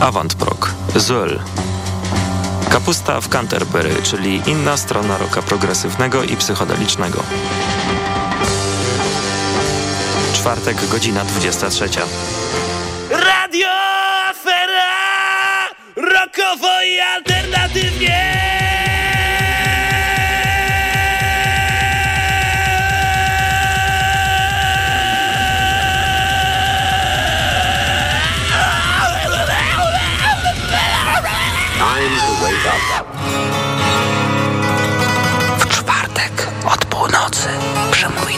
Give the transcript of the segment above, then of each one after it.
avantprog, zöl. Kapusta w Canterbury, czyli inna strona roka progresywnego i psychodelicznego. Czwartek, godzina 23. Radio Afera! Rokowo i alternatywnie!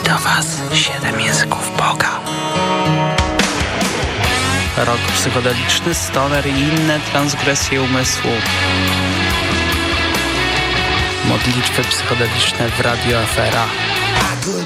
Do Was siedem języków Boga. Rok psychodeliczny, stoner i inne transgresje umysłu. Modlitwy psychodeliczne w Radio Afera. Ogni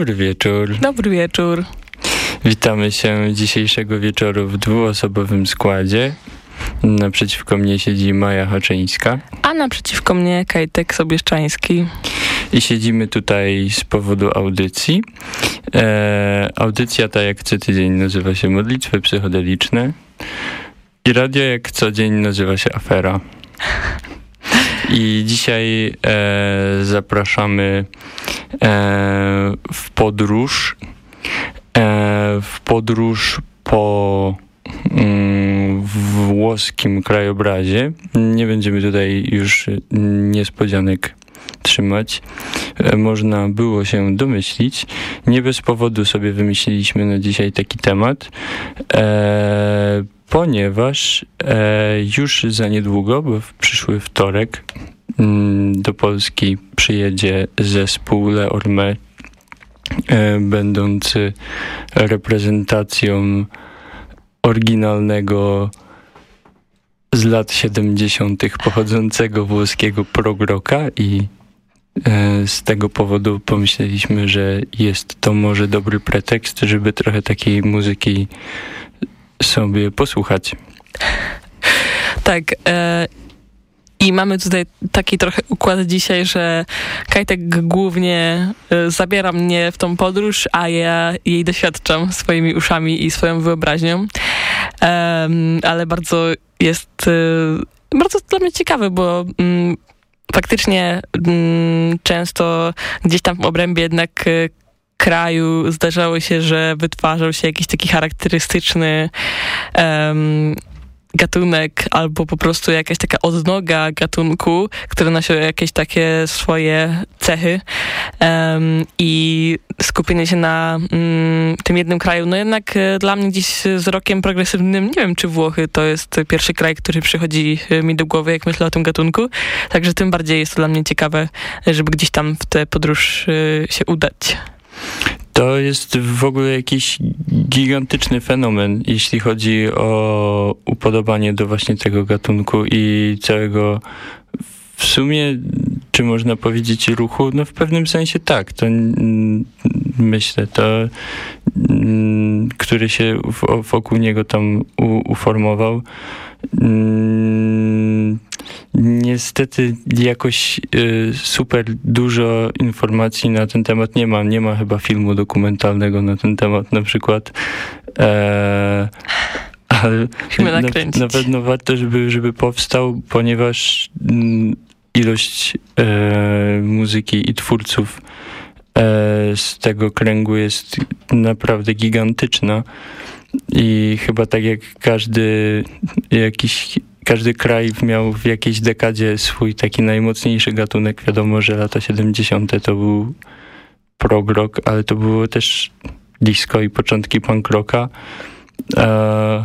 Dobry wieczór. Dobry wieczór. Witamy się dzisiejszego wieczoru w dwuosobowym składzie. Naprzeciwko mnie siedzi Maja Haczyńska. A naprzeciwko mnie Kajtek Sobieszczański. I siedzimy tutaj z powodu audycji. E, audycja ta jak co tydzień nazywa się Modlitwy Psychodeliczne. I radio jak co dzień nazywa się Afera. I dzisiaj e, zapraszamy e, w podróż. E, w podróż po mm, włoskim krajobrazie. Nie będziemy tutaj już niespodzianek trzymać. E, można było się domyślić. Nie bez powodu sobie wymyśliliśmy na dzisiaj taki temat. E, ponieważ e, już za niedługo, bo w przyszły wtorek mm, do Polski przyjedzie zespół Le Orme, e, będący reprezentacją oryginalnego z lat 70. pochodzącego włoskiego progroka i e, z tego powodu pomyśleliśmy, że jest to może dobry pretekst, żeby trochę takiej muzyki sobie posłuchać. Tak. E, I mamy tutaj taki trochę układ dzisiaj, że Kajtek głównie e, zabiera mnie w tą podróż, a ja jej doświadczam swoimi uszami i swoją wyobraźnią. E, ale bardzo jest e, bardzo dla mnie ciekawe, bo mm, faktycznie mm, często gdzieś tam w obrębie jednak e, kraju zdarzało się, że wytwarzał się jakiś taki charakterystyczny um, gatunek albo po prostu jakaś taka odnoga gatunku, który nosił jakieś takie swoje cechy um, i skupienie się na um, tym jednym kraju. No jednak e, dla mnie dziś z rokiem progresywnym, nie wiem czy Włochy to jest pierwszy kraj, który przychodzi e, mi do głowy, jak myślę o tym gatunku. Także tym bardziej jest to dla mnie ciekawe, żeby gdzieś tam w tę podróż e, się udać. To jest w ogóle jakiś gigantyczny fenomen, jeśli chodzi o upodobanie do właśnie tego gatunku i całego w sumie, czy można powiedzieć ruchu? No w pewnym sensie tak. To myślę, to który się wokół niego tam uformował Niestety jakoś y, super dużo informacji na ten temat nie ma. Nie ma chyba filmu dokumentalnego na ten temat na przykład. E, ale na, na, pewno warto, żeby, żeby powstał, ponieważ mm, ilość e, muzyki i twórców e, z tego kręgu jest naprawdę gigantyczna. I chyba tak jak każdy jakiś każdy kraj miał w jakiejś dekadzie swój taki najmocniejszy gatunek. Wiadomo, że lata 70. to był prog rock, ale to było też disco i początki punk rocka. E,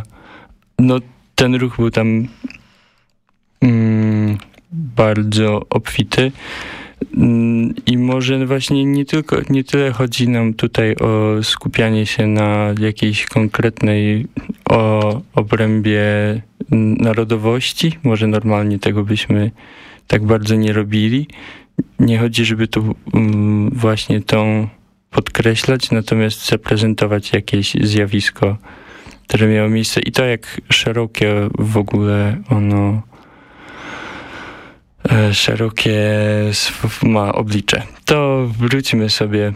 no, ten ruch był tam mm, bardzo obfity. Mm, I może właśnie nie tylko, nie tyle chodzi nam tutaj o skupianie się na jakiejś konkretnej o obrębie narodowości. Może normalnie tego byśmy tak bardzo nie robili. Nie chodzi, żeby tu mm, właśnie tą podkreślać, natomiast zaprezentować jakieś zjawisko, które miało miejsce i to jak szerokie w ogóle ono e, szerokie ma oblicze. To wróćmy sobie.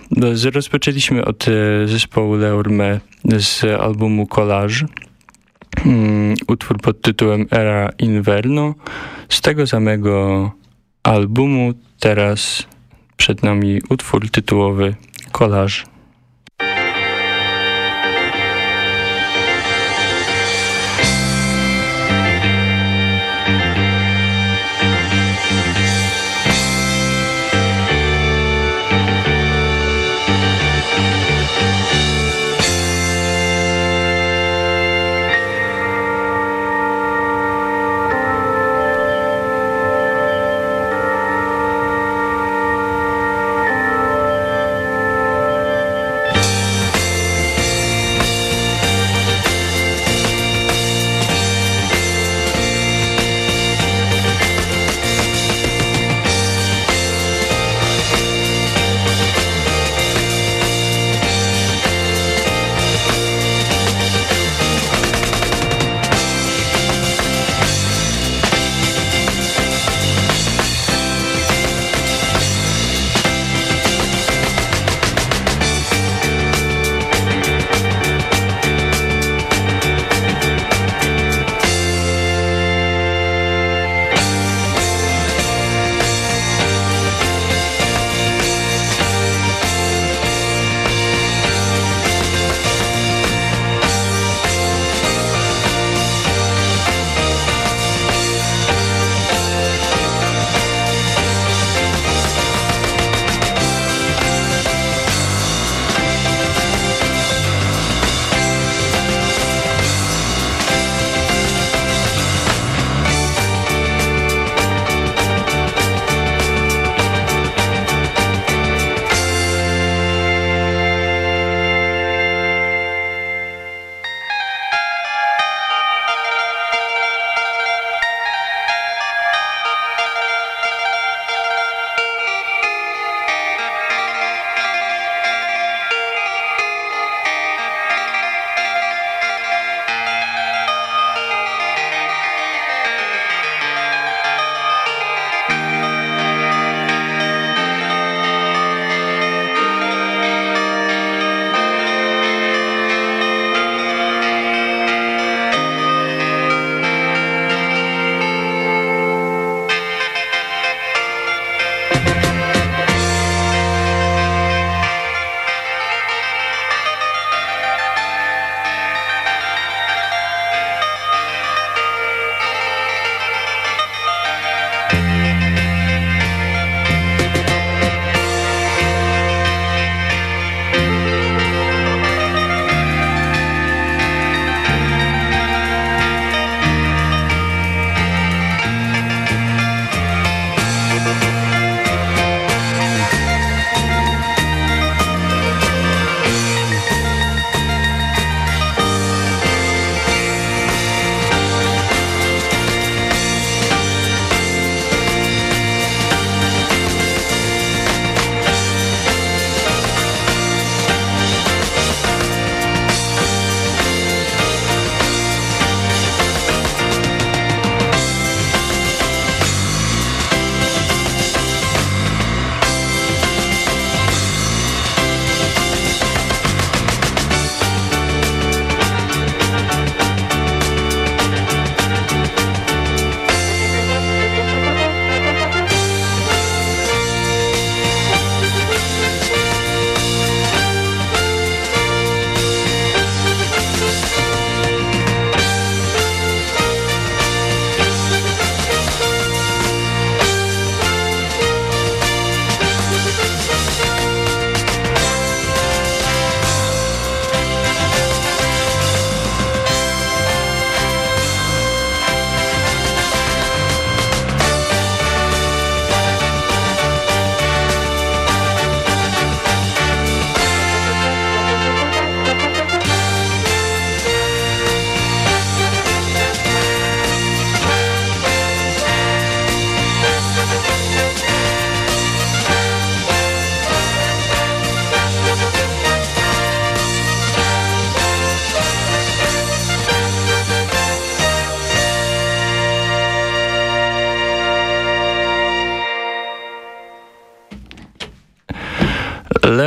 Rozpoczęliśmy od e, zespołu Leorme z albumu Collage um, utwór pod tytułem Era Inverno. Z tego samego albumu teraz przed nami utwór tytułowy Collage.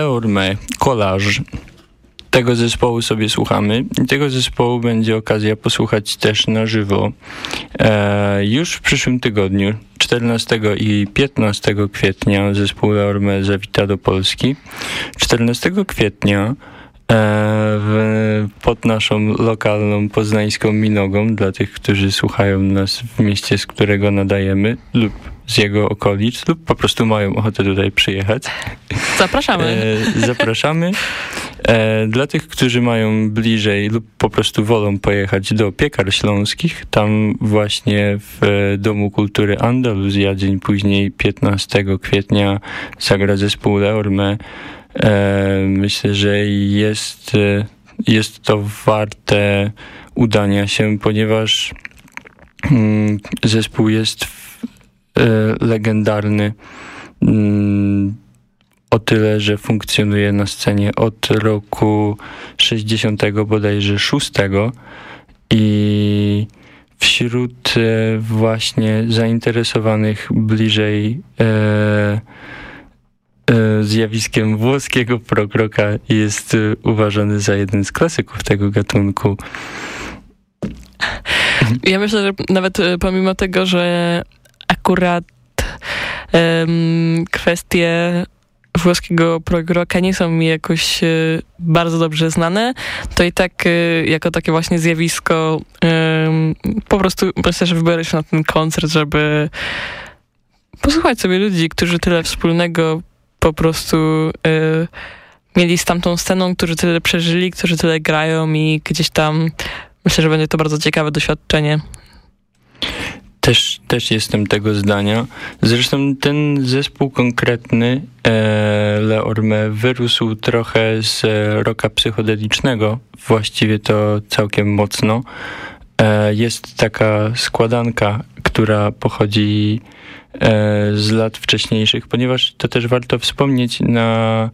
Urme, Collage. Tego zespołu sobie słuchamy tego zespołu będzie okazja posłuchać też na żywo e, już w przyszłym tygodniu, 14 i 15 kwietnia zespół Orme zawita do Polski. 14 kwietnia e, w, pod naszą lokalną poznańską minogą dla tych, którzy słuchają nas w mieście, z którego nadajemy lub z jego okolic lub po prostu mają ochotę tutaj przyjechać. Zapraszamy. E, zapraszamy. E, dla tych, którzy mają bliżej lub po prostu wolą pojechać do Piekar Śląskich, tam właśnie w e, Domu Kultury Andaluzja dzień później 15 kwietnia zagra zespół Leorme. Myślę, że jest, jest to warte udania się, ponieważ mm, zespół jest w, legendarny. Mm, o tyle, że funkcjonuje na scenie od roku 60 bodajże 6 i wśród e, właśnie zainteresowanych bliżej e, e, zjawiskiem włoskiego prokroka jest e, uważany za jeden z klasyków tego gatunku. Ja myślę, że nawet e, pomimo tego, że akurat um, kwestie włoskiego progroka nie są mi jakoś e, bardzo dobrze znane, to i tak e, jako takie właśnie zjawisko po prostu myślę, że wybiorę się na ten koncert, żeby posłuchać sobie ludzi, którzy tyle wspólnego po prostu e, mieli z tamtą sceną, którzy tyle przeżyli, którzy tyle grają i gdzieś tam myślę, że będzie to bardzo ciekawe doświadczenie. Też, też jestem tego zdania. Zresztą ten zespół konkretny, e, Le Orme, wyrósł trochę z roka psychodelicznego, właściwie to całkiem mocno. E, jest taka składanka, która pochodzi e, z lat wcześniejszych, ponieważ to też warto wspomnieć na,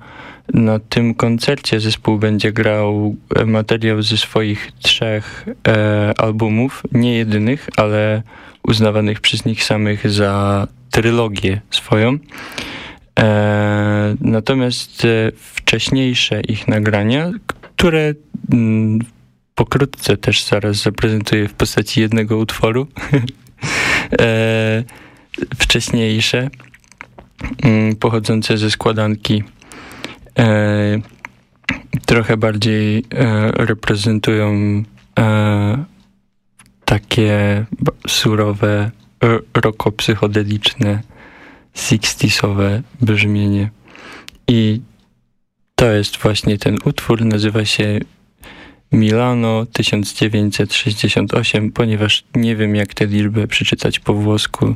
na tym koncercie zespół będzie grał materiał ze swoich trzech e, albumów, nie jedynych, ale uznawanych przez nich samych za trylogię swoją. E, natomiast e, wcześniejsze ich nagrania, które m, mm, pokrótce też zaraz zaprezentuję w postaci jednego utworu, e, wcześniejsze, m, mm, pochodzące ze składanki, e, trochę bardziej e, reprezentują e, takie surowe, rokopsychodeliczne, sixtiesowe brzmienie. I to jest właśnie ten utwór, nazywa się Milano 1968, ponieważ nie wiem jak tę liczbę przeczytać po włosku.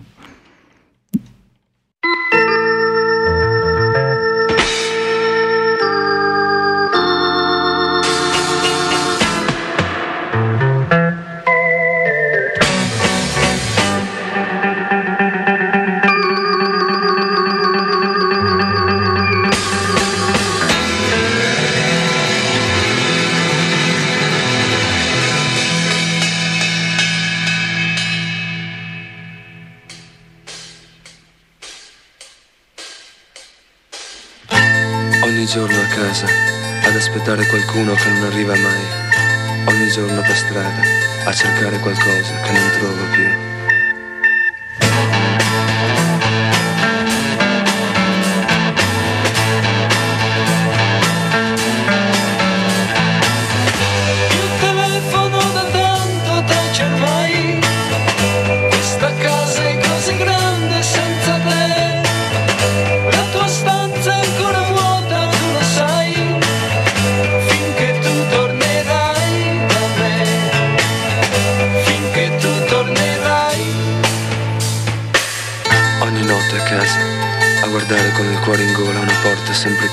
Aspettare qualcuno che non arriva mai. Ogni giorno per strada a cercare qualcosa che non trovo più.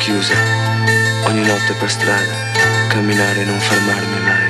Chiusa. Ogni notte per strada, camminare e non fermarmi mai.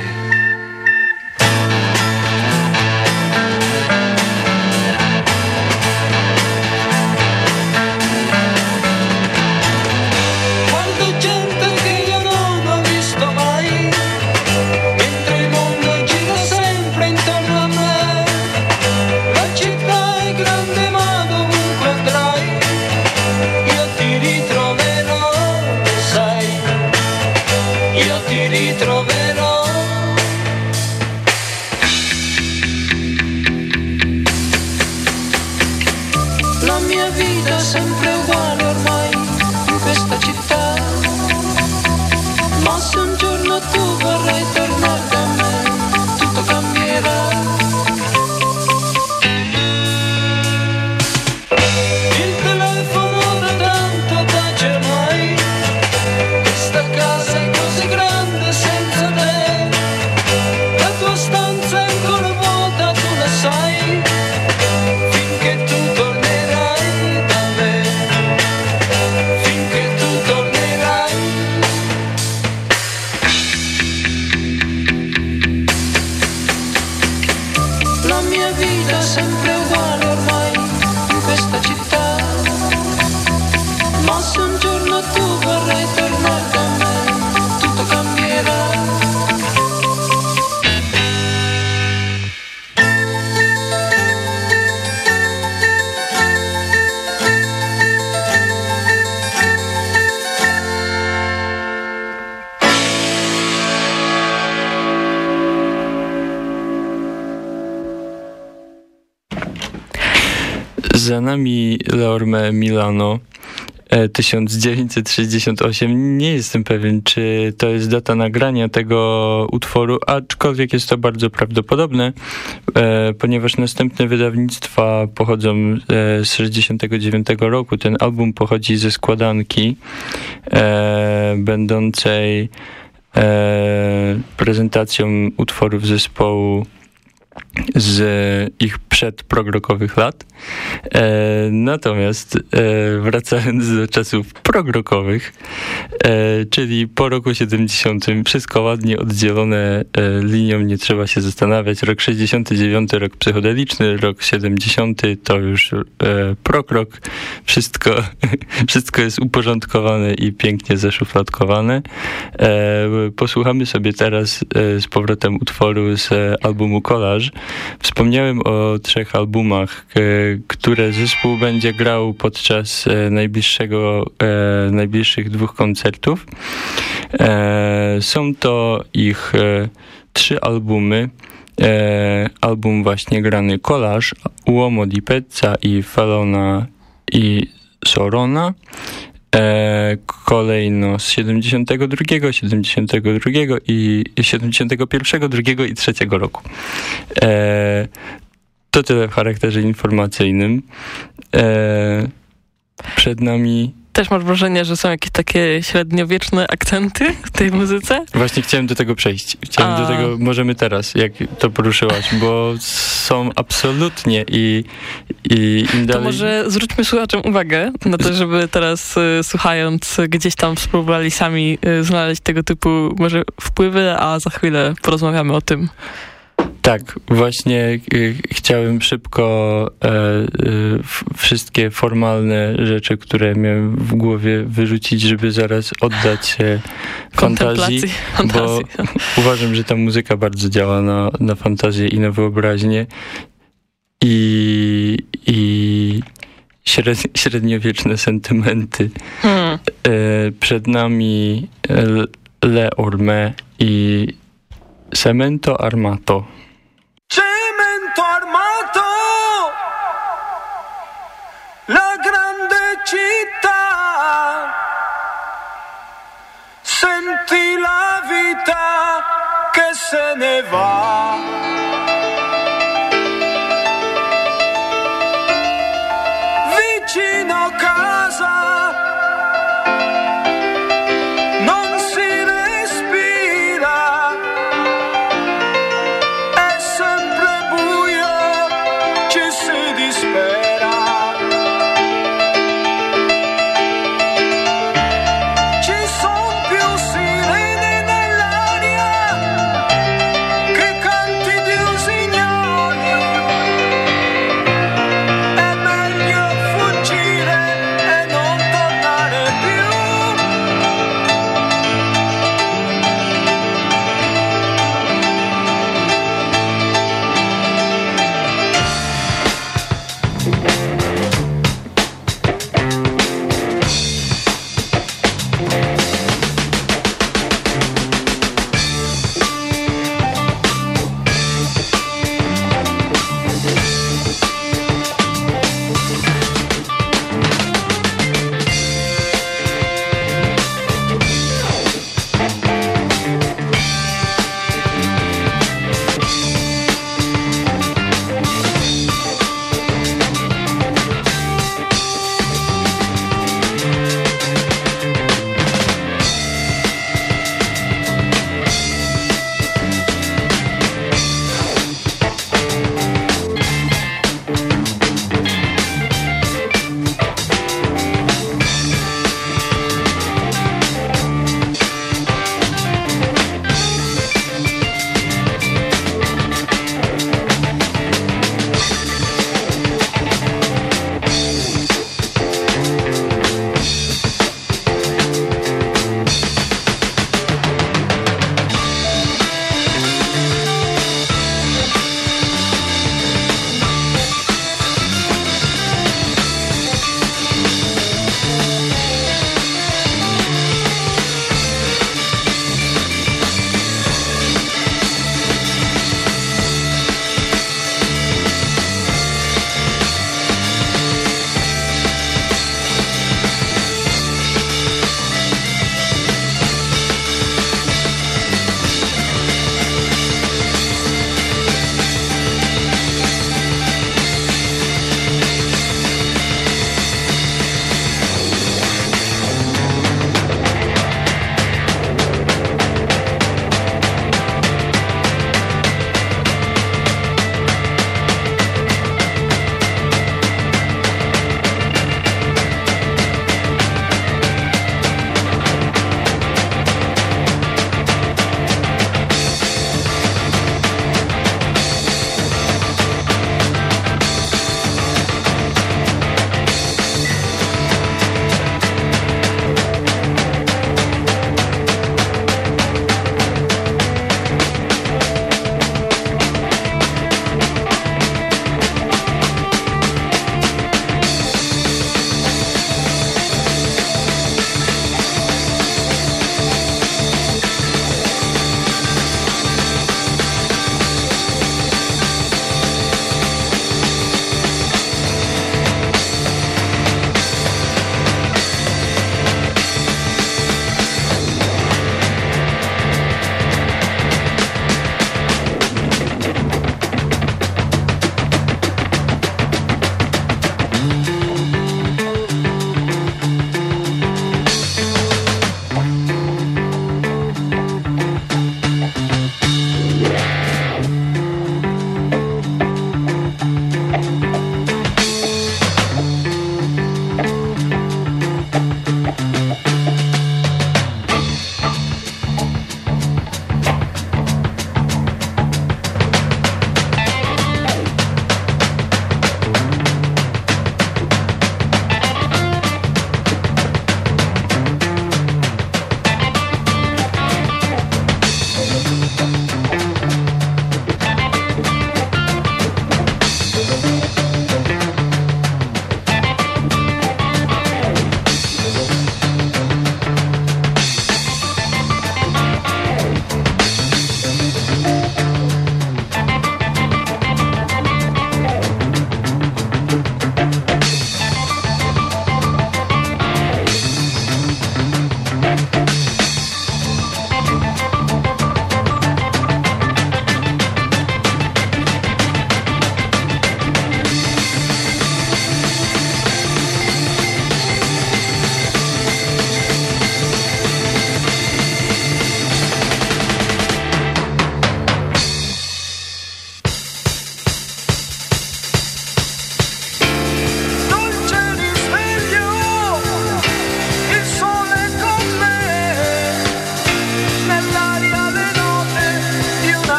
Milano e, 1968. Nie jestem pewien, czy to jest data nagrania tego utworu, aczkolwiek jest to bardzo prawdopodobne, e, ponieważ następne wydawnictwa pochodzą e, z 69 roku. Ten album pochodzi ze składanki e, będącej e, prezentacją utworów zespołu z ich przedprogrokowych lat. E, natomiast e, wracając do czasów progrokowych, e, czyli po roku 70, wszystko ładnie oddzielone e, linią, nie trzeba się zastanawiać. Rok 69, rok psychodeliczny, rok 70 to już e, prokrok. Wszystko, wszystko jest uporządkowane i pięknie zaszufladkowane. E, posłuchamy sobie teraz e, z powrotem utworu z albumu Collage. Wspomniałem o trzech albumach, e, które zespół będzie grał podczas e, najbliższego, e, najbliższych dwóch koncertów. Są to ich trzy albumy. Album właśnie grany Collage, Uomo di Pezza i Felona i Sorona. E, kolejno z 72, 72 i 71, 2 i 3 roku. E, to tyle w charakterze informacyjnym. E, przed nami Też masz wrażenie, że są jakieś takie średniowieczne akcenty w tej muzyce? Właśnie chciałem do tego przejść. Chciałem A. do tego, możemy teraz, jak to poruszyłaś, bo są absolutnie i, i im To dalej... może zwróćmy słuchaczom uwagę na to, żeby teraz y, słuchając gdzieś tam spróbowali sami y, znaleźć tego typu może wpływy, a za chwilę porozmawiamy o tym. Tak, właśnie y, chciałem szybko e, f- wszystkie formalne rzeczy, które miałem w głowie wyrzucić, żeby zaraz oddać się fantazji, bo uważam, że ta muzyka bardzo działa na, na fantazję i na wyobraźnię i, i śred, średniowieczne sentymenty. Hmm. E, przed nami e, Le Orme i Cemento Armato. Città. Senti la vita che se ne va.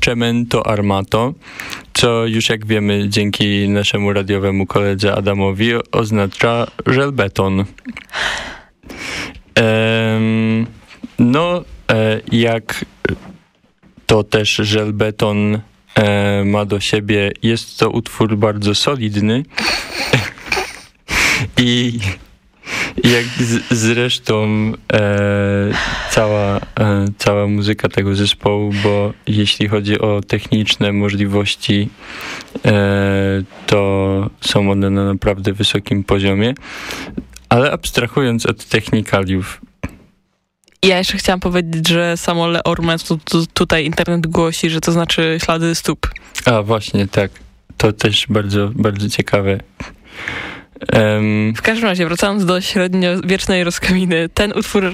Cemento Armato, co już jak wiemy dzięki naszemu radiowemu koledze Adamowi oznacza żelbeton. Em, no, e, jak to też żelbeton e, ma do siebie, jest to utwór bardzo solidny i jak z, zresztą e, cała, e, cała muzyka tego zespołu, bo jeśli chodzi o techniczne możliwości, e, to są one na naprawdę wysokim poziomie. Ale abstrahując od technikaliów, Ja jeszcze chciałam powiedzieć, że samo Le Orme, tu, tu, tutaj internet głosi, że to znaczy ślady stóp. a właśnie tak, to też bardzo, bardzo ciekawe. Em, W każdym razie, wracając do średniowiecznej rozkminy, ten utwór e,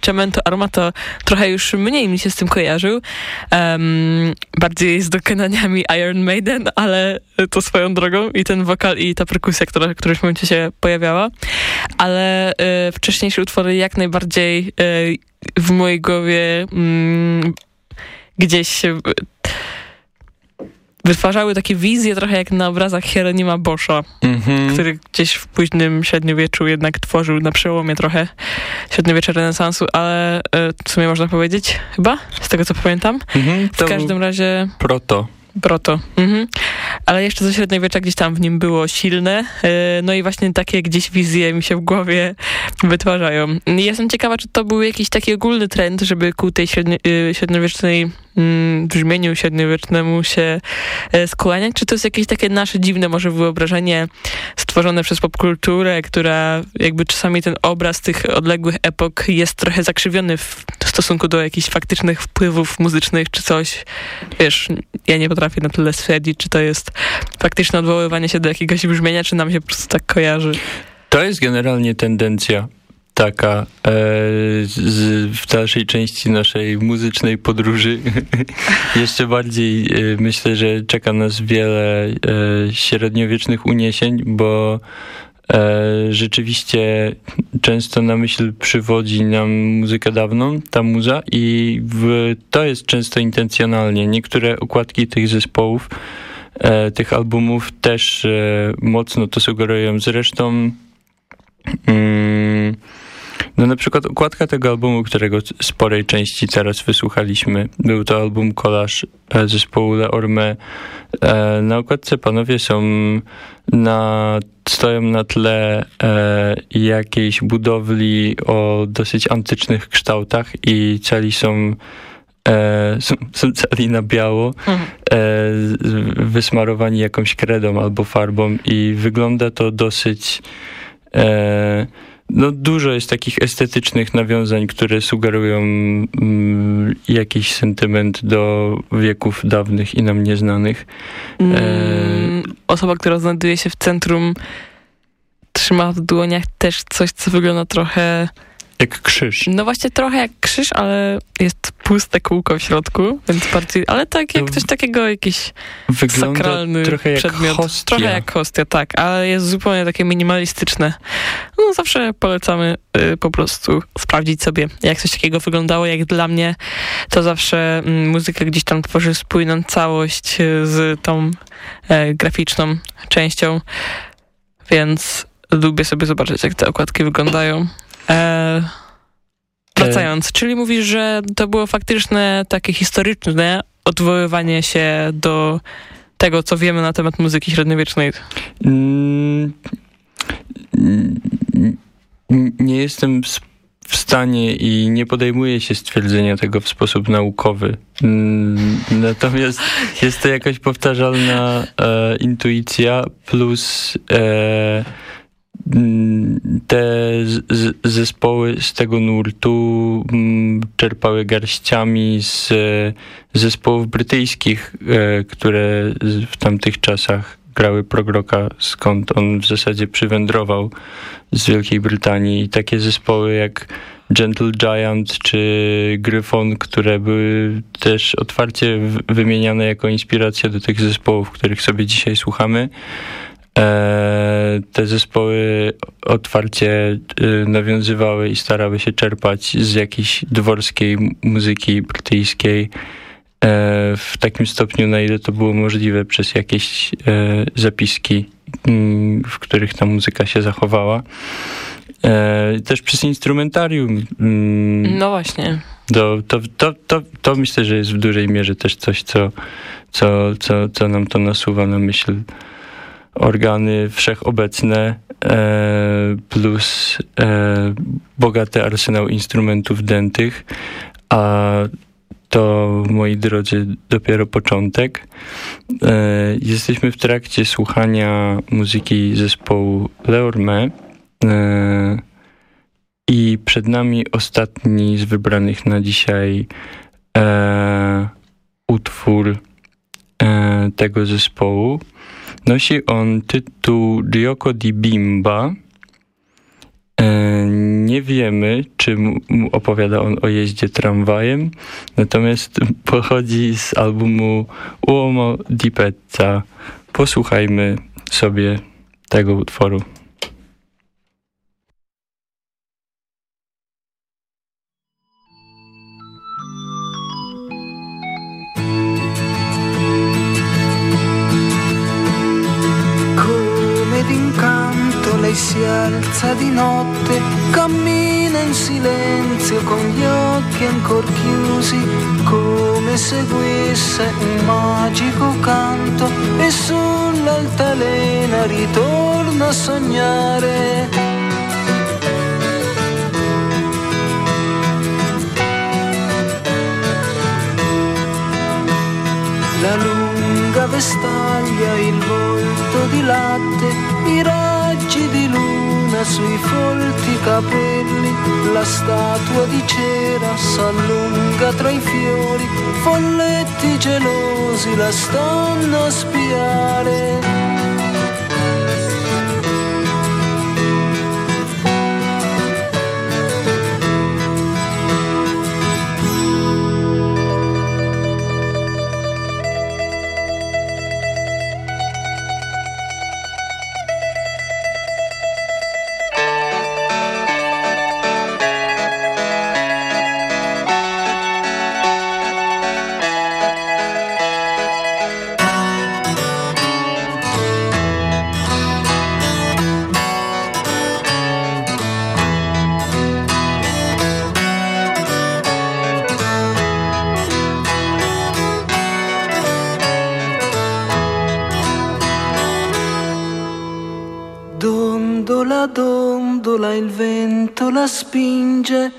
Cemento Armato trochę już mniej mi się z tym kojarzył. Em, bardziej jest dokonaniami Iron Maiden, ale to swoją drogą i ten wokal i ta perkusja, która w którymś momencie się pojawiała. Ale e, wcześniejsze utwory jak najbardziej e, w mojej głowie mm, gdzieś się wytwarzały takie wizje trochę jak na obrazach Hieronima Boscha mhm. który gdzieś w późnym średniowieczu jednak tworzył na przełomie trochę średniowiecza renesansu, ale e, w sumie można powiedzieć, chyba, z tego co pamiętam. Mhm, W to każdym razie proto. Proto. Mhm. Ale jeszcze ze średniowiecza gdzieś tam w nim było silne. e, No i właśnie takie gdzieś wizje mi się w głowie wytwarzają. Jestem ciekawa, czy to był jakiś taki ogólny trend, żeby ku tej średnio, e, średniowiecznej mm, brzmieniu średniowiecznemu się e, skłaniać, czy to jest jakieś takie nasze dziwne może wyobrażenie stworzone przez popkulturę, która jakby czasami ten obraz tych odległych epok jest trochę zakrzywiony w stosunku do jakichś faktycznych wpływów muzycznych czy coś. Wiesz, ja nie potrafię na tyle stwierdzić, czy to jest faktyczne odwoływanie się do jakiegoś brzmienia, czy nam się po prostu tak kojarzy. To jest generalnie tendencja taka e, z, w dalszej części naszej muzycznej podróży. Jeszcze bardziej e, myślę, że czeka nas wiele e, średniowiecznych uniesień, bo e, rzeczywiście często na myśl przywodzi nam muzykę dawną, ta muza i w, to jest często intencjonalnie. Niektóre okładki tych zespołów e, tych albumów też e, mocno to sugerują. Zresztą no na przykład okładka tego albumu, którego sporej części teraz wysłuchaliśmy, był to album Kolaż e, zespołu Le Orme. E, na okładce panowie są na, stoją na tle e, jakiejś budowli o dosyć antycznych kształtach i cali są e, są, są cali na biało Mhm. e, wysmarowani jakąś kredą albo farbą i wygląda to dosyć no dużo jest takich estetycznych nawiązań, które sugerują mm, jakiś sentyment do wieków dawnych i nam nieznanych. Mm, Osoba, która znajduje się w centrum trzyma w dłoniach też coś, co wygląda trochę Jak krzyż. No właśnie trochę jak krzyż, ale jest puste kółko w środku, więc bardziej, ale tak jak coś takiego, jakiś Wygląda sakralny trochę jak przedmiot. hostia. Trochę jak hostia, tak, ale jest zupełnie takie minimalistyczne. No zawsze polecamy y, po prostu sprawdzić sobie, jak coś takiego wyglądało. Jak dla mnie to zawsze mm, muzyka gdzieś tam tworzy spójną całość y, z tą e, graficzną częścią, więc lubię sobie zobaczyć, jak te okładki wyglądają. E, wracając, czyli mówisz, że to było faktyczne, takie historyczne odwoływanie się do tego, co wiemy na temat muzyki średniowiecznej. Mm, Nie jestem w stanie i nie podejmuję się stwierdzenia tego w sposób naukowy. Mm, Natomiast jest to jakaś powtarzalna e, intuicja plus e, te zespoły z tego nurtu mm, czerpały garściami z zespołów brytyjskich, e, które w tamtych czasach grały progroka, skąd on w zasadzie przywędrował z Wielkiej Brytanii. I takie zespoły jak Gentle Giant czy Gryfon, które były też otwarcie wymieniane jako inspiracja do tych zespołów, których sobie dzisiaj słuchamy. E, te zespoły otwarcie e, nawiązywały i starały się czerpać z jakiejś dworskiej muzyki brytyjskiej w takim stopniu, na ile to było możliwe przez jakieś zapiski, w których ta muzyka się zachowała. Też przez instrumentarium. No właśnie. To, to, to, to, to myślę, że jest w dużej mierze też coś, co, co, co, co nam to nasuwa na myśl organy wszechobecne e, plus e, bogaty arsenał instrumentów dętych, a to, moi drodzy, dopiero początek. E, jesteśmy w trakcie słuchania muzyki zespołu Leorme i przed nami ostatni z wybranych na dzisiaj utwór tego zespołu. Nosi on tytuł Ryoko di Bimba. E, nie wiemy, czy opowiada on o jeździe tramwajem, natomiast pochodzi z albumu Uomo di Pezza. Posłuchajmy sobie tego utworu. Silenzio con gli occhi ancora chiusi, come seguisse un magico canto e sull'altalena ritorna a sognare. La lunga vestaglia, il volto di latte, i raggi di sui folti capelli, la statua di cera s'allunga tra i fiori, folletti gelosi la stanno a spiare. Spinge,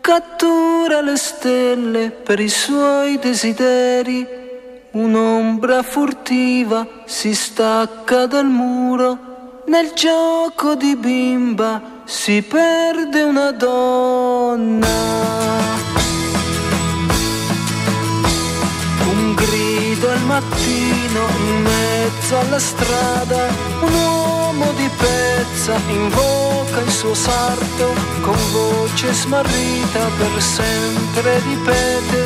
cattura le stelle per i suoi desideri. Un'ombra furtiva si stacca dal muro, nel gioco di bimba si perde una donna. Un grido al mattino in mezzo alla strada, un uomo di pezza invoca il suo sarto con voce smarrita per sempre ripete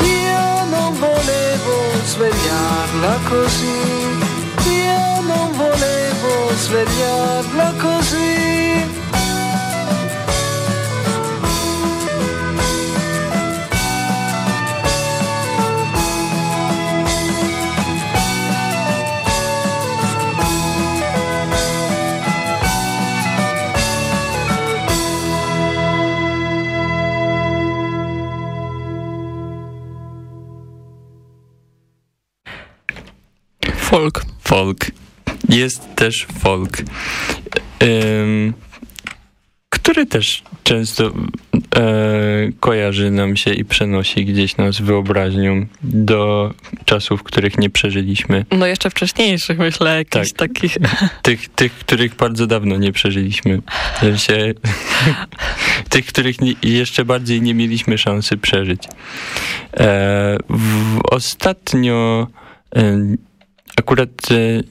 io non volevo svegliarla così io non volevo svegliarla così Folk. Folk. Jest też folk. Um, który też często e, kojarzy nam się i przenosi gdzieś nas wyobraźnią do czasów, których nie przeżyliśmy. No jeszcze wcześniejszych, myślę, jakichś tak. takich. Tych, tych, których bardzo dawno nie przeżyliśmy. Się, tych, których nie, jeszcze bardziej nie mieliśmy szansy przeżyć. E, w, ostatnio e, Akurat e,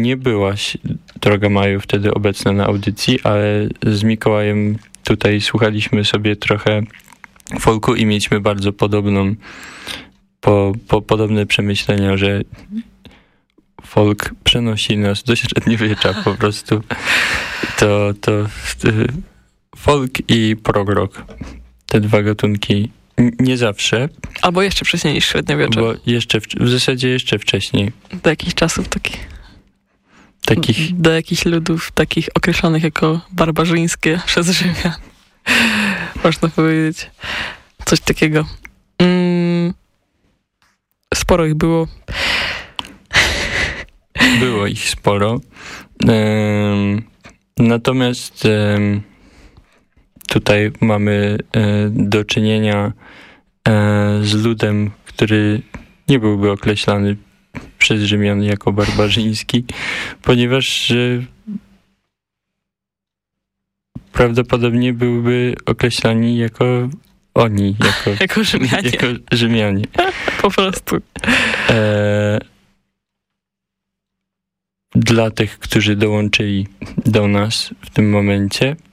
nie byłaś, droga Maju, wtedy obecna na audycji, ale z Mikołajem tutaj słuchaliśmy sobie trochę folku i mieliśmy bardzo podobną, po, po, podobne przemyślenia, że folk przenosi nas do średniowiecza po prostu. To, to folk i prog rock. Te dwa gatunki Nie zawsze, Albo jeszcze wcześniej niż średniowiecze. bo jeszcze w, w zasadzie jeszcze wcześniej. Do jakichś czasów takich. Takich, Do jakichś ludów takich określonych jako barbarzyńskie przez Rzymian. Można powiedzieć. Coś takiego. Mm, sporo ich było. było ich sporo. Em, natomiast em, tutaj mamy e, do czynienia e, z ludem, który nie byłby określany przez Rzymian jako barbarzyński, ponieważ że prawdopodobnie byłby określani jako oni, jako, Jako Rzymianie. jako Rzymianie. Po prostu. E, dla tych, którzy dołączyli do nas w tym momencie, e,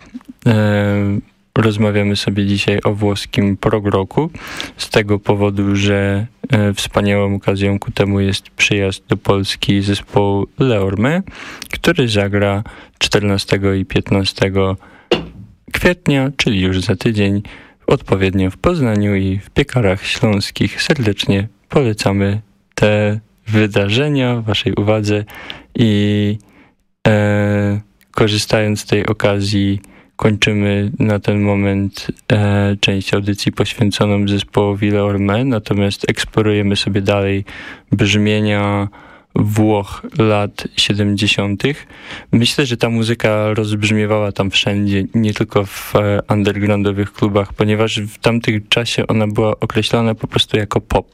rozmawiamy sobie dzisiaj o włoskim progroku z tego powodu, że e, wspaniałą okazją ku temu jest przyjazd do Polski zespołu Leorme, który zagra 14 i 15 kwietnia, czyli już za tydzień, odpowiednio w Poznaniu i w Piekarach Śląskich. Serdecznie polecamy te wydarzenia waszej uwadze i e, korzystając z tej okazji kończymy na ten moment e, część audycji poświęconą zespołowi Leorme, natomiast eksplorujemy sobie dalej brzmienia Włoch lat 70. Myślę, że ta muzyka rozbrzmiewała tam wszędzie, nie tylko w e, undergroundowych klubach, ponieważ w tamtym czasie ona była określana po prostu jako pop.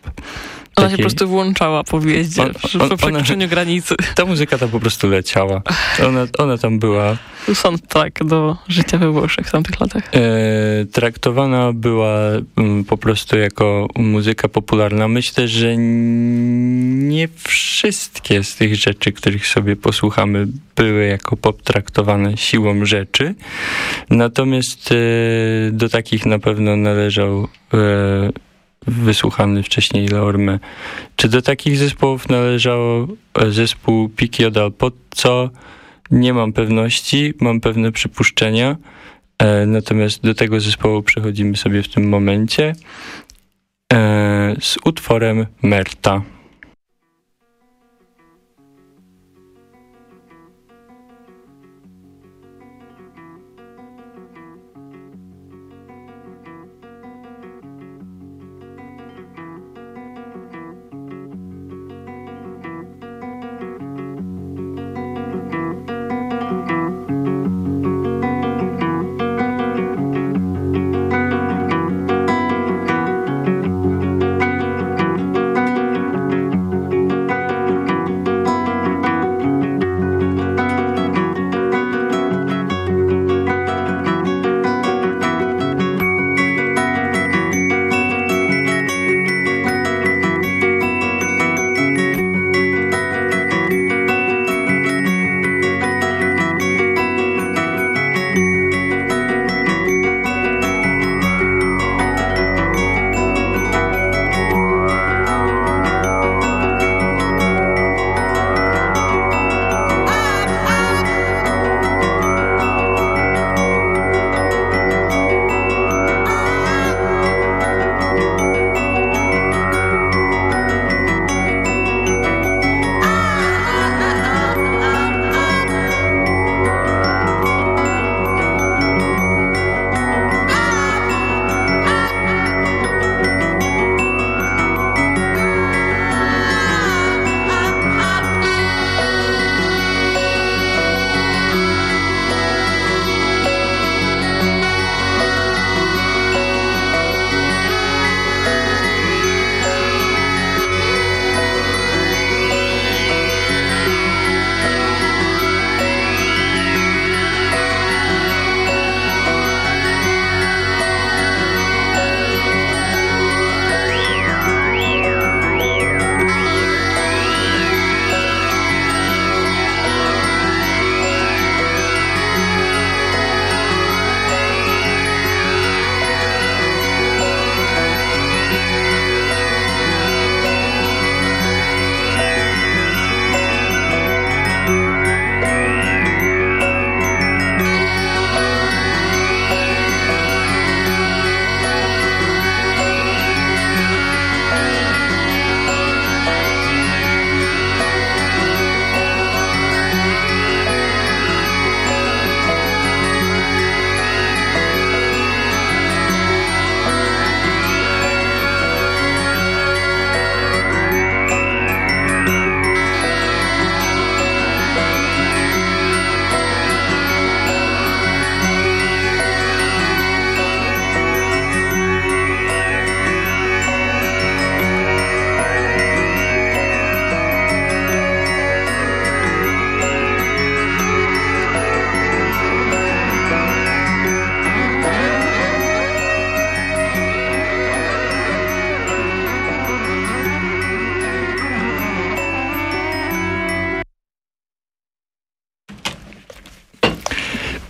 Ona się Takie- po prostu włączała po wjeździe, On- on- po przekroczeniu granicy. Ta muzyka tam po prostu leciała. Ona, ona tam była. Soundtrack do życia we Włoszech w tamtych latach. E, traktowana była mm, po prostu jako muzyka popularna. Myślę, że nie wszystkie z tych rzeczy, których sobie posłuchamy, były jako pop traktowane siłą rzeczy. Natomiast e, do takich na pewno należał e, wysłuchany wcześniej Leorme. Czy do takich zespołów należał e, zespół Picchio dal Pozzo? Nie mam pewności, mam pewne przypuszczenia. E, natomiast do tego zespołu przechodzimy sobie w tym momencie e, z utworem. Merta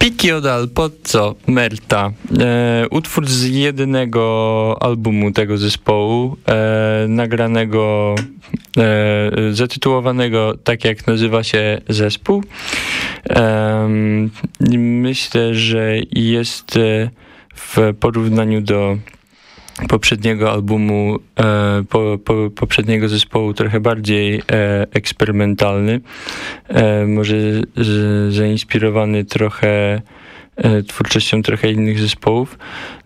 Picchio dal Pozzo Merta. E, utwór z jednego albumu tego zespołu, e, nagranego, e, zatytułowanego tak jak nazywa się zespół. Myślę, że jest e, w porównaniu do poprzedniego albumu, e, po, po, poprzedniego zespołu trochę bardziej e, eksperymentalny, e, może z, zainspirowany trochę e, twórczością trochę innych zespołów.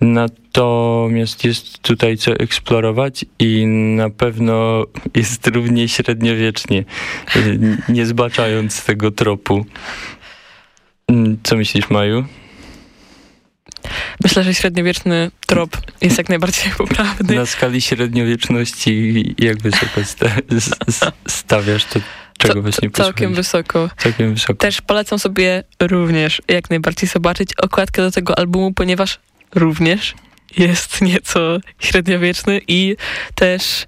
Natomiast jest tutaj co eksplorować i na pewno jest równie średniowiecznie, nie zbaczając tego tropu. Mm, Co myślisz, Maju? Myślę, że średniowieczny trop jest jak najbardziej poprawny. Na skali średniowieczności jak wysoko sta stawiasz to, czego właśnie Całkiem wysoko. Całkiem wysoko. Też polecam sobie również jak najbardziej zobaczyć okładkę do tego albumu, ponieważ również jest nieco średniowieczny i też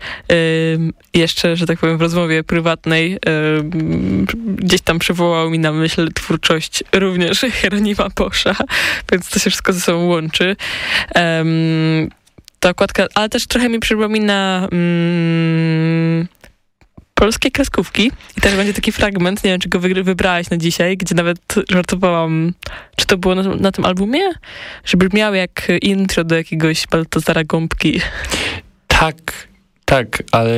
ym, jeszcze, że tak powiem, w rozmowie prywatnej ym, gdzieś tam przywołał mi na myśl twórczość również Hieronima Posza, więc to się wszystko ze sobą łączy. Ym, ta okładka, ale też trochę mi przypomina mm, polskie kreskówki i też będzie taki fragment, nie wiem, czy go wybrałaś na dzisiaj, gdzie nawet żartowałam, czy to było na, na tym albumie? Że brzmiał jak intro do jakiegoś Baltazara Gąbki. Tak, tak, ale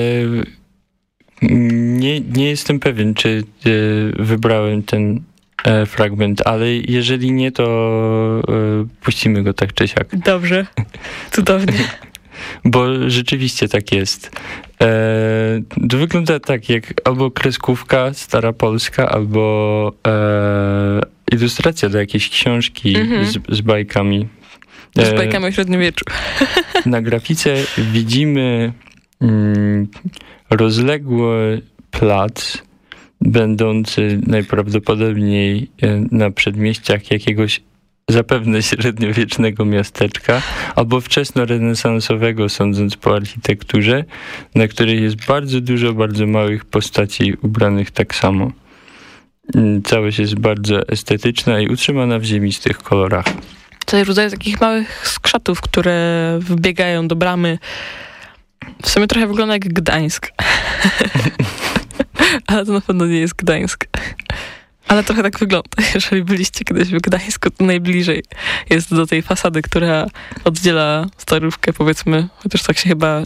nie, nie jestem pewien, czy e, wybrałem ten e, fragment, ale jeżeli nie, to e, puścimy go tak czy siak. Dobrze, cudownie. Bo rzeczywiście tak jest. E, to wygląda tak jak albo kreskówka stara polska, albo e, ilustracja do jakiejś książki Mhm. z, z bajkami. Z E, bajkami o średniowieczu. na grafice widzimy mm, rozległy plac, będący najprawdopodobniej e, na przedmieściach jakiegoś zapewne średniowiecznego miasteczka, albo wczesnorenesansowego, sądząc po architekturze, na której jest bardzo dużo bardzo małych postaci ubranych tak samo. Mm, Całość jest bardzo estetyczna i utrzymana w ziemistych kolorach. To jest rodzaj takich małych skrzatów, które wbiegają do bramy. W sumie trochę wygląda jak Gdańsk. Ale to na pewno nie jest Gdańsk. Ale trochę tak wygląda. Jeżeli byliście kiedyś w Gdańsku, to najbliżej jest do tej fasady, która oddziela starówkę, powiedzmy, chociaż tak się chyba,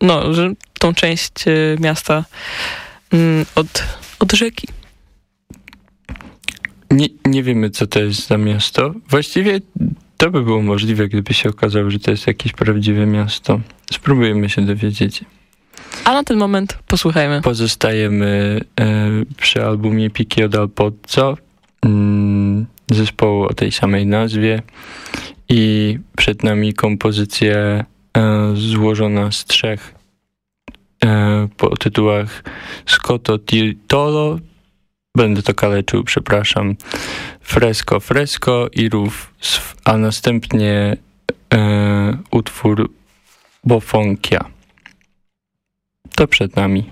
no, że tą część e, miasta mm, od, od rzeki. Nie, nie wiemy, co to jest za miasto. Właściwie to by było możliwe, gdyby się okazało, że to jest jakieś prawdziwe miasto. Spróbujemy się dowiedzieć. A na ten moment posłuchajmy. Pozostajemy e, przy albumie Picchio dal Pozzo, mm, zespołu o tej samej nazwie i przed nami kompozycja e, złożona z trzech e, po tytułach Scotto Titolo, będę to kaleczył, przepraszam, Fresco Fresco i Rów, a następnie e, utwór Bofonkia. To przed nami.